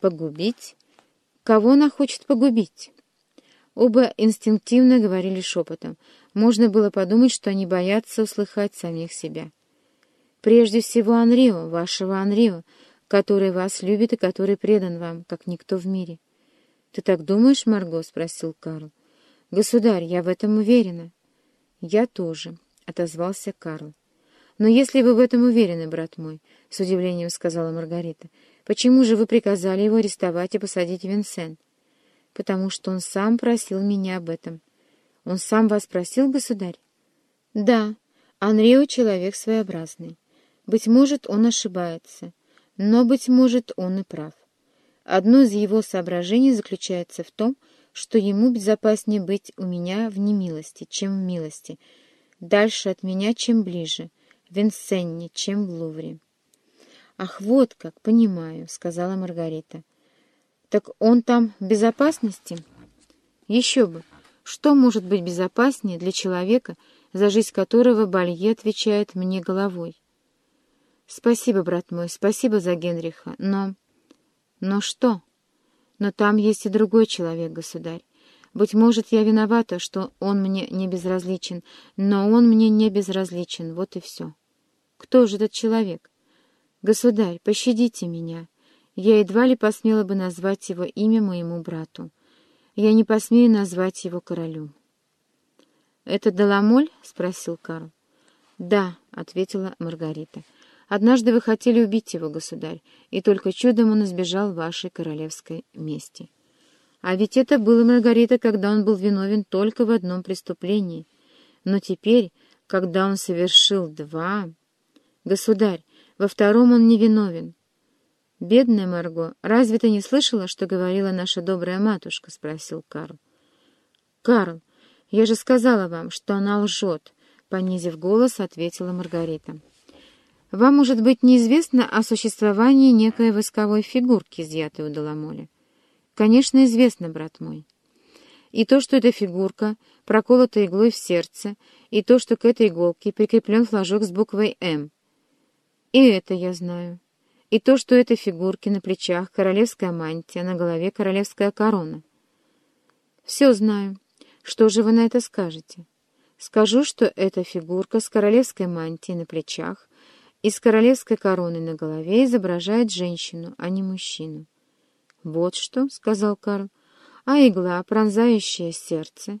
Погубить? Кого она хочет погубить? Оба инстинктивно говорили шепотом. Можно было подумать, что они боятся услыхать самих себя. «Прежде всего Анрио, вашего Анрио, который вас любит и который предан вам, как никто в мире». «Ты так думаешь, Марго?» — спросил Карл. «Государь, я в этом уверена». «Я тоже», — отозвался Карл. «Но если вы в этом уверены, брат мой», — с удивлением сказала Маргарита, — «почему же вы приказали его арестовать и посадить в Винсен?» «Потому что он сам просил меня об этом». «Он сам вас просил, государь?» «Да, Анрио человек своеобразный. Быть может, он ошибается, но, быть может, он и прав. Одно из его соображений заключается в том, что ему безопаснее быть у меня в немилости, чем в милости, дальше от меня, чем ближе, в Винсенне, чем в Лувре. «Ах, вот как, понимаю», — сказала Маргарита. «Так он там в безопасности?» «Еще бы! Что может быть безопаснее для человека, за жизнь которого Балье отвечает мне головой?» «Спасибо, брат мой, спасибо за Генриха, но...» «Но что?» «Но там есть и другой человек, государь. Быть может, я виновата, что он мне не безразличен, но он мне не безразличен, вот и все. Кто же этот человек? Государь, пощадите меня. Я едва ли посмела бы назвать его имя моему брату. Я не посмею назвать его королю». «Это Даламоль?» — спросил Карл. «Да», — ответила Маргарита. Однажды вы хотели убить его, государь, и только чудом он избежал вашей королевской мести. А ведь это было, Маргарита, когда он был виновен только в одном преступлении. Но теперь, когда он совершил два... Государь, во втором он не виновен. «Бедная Марго, разве ты не слышала, что говорила наша добрая матушка?» — спросил Карл. «Карл, я же сказала вам, что она лжет», — понизив голос, ответила Маргарита. Вам, может быть, неизвестно о существовании некой восковой фигурки, изъятой у Доломоля? Конечно, известно, брат мой. И то, что эта фигурка проколота иглой в сердце, и то, что к этой иголке прикреплен флажок с буквой «М». И это я знаю. И то, что этой фигурке на плечах королевская мантия, на голове королевская корона. Все знаю. Что же вы на это скажете? Скажу, что эта фигурка с королевской мантией на плечах и с королевской короной на голове изображает женщину, а не мужчину. «Вот что», — сказал Карл, — «а игла, пронзающая сердце?»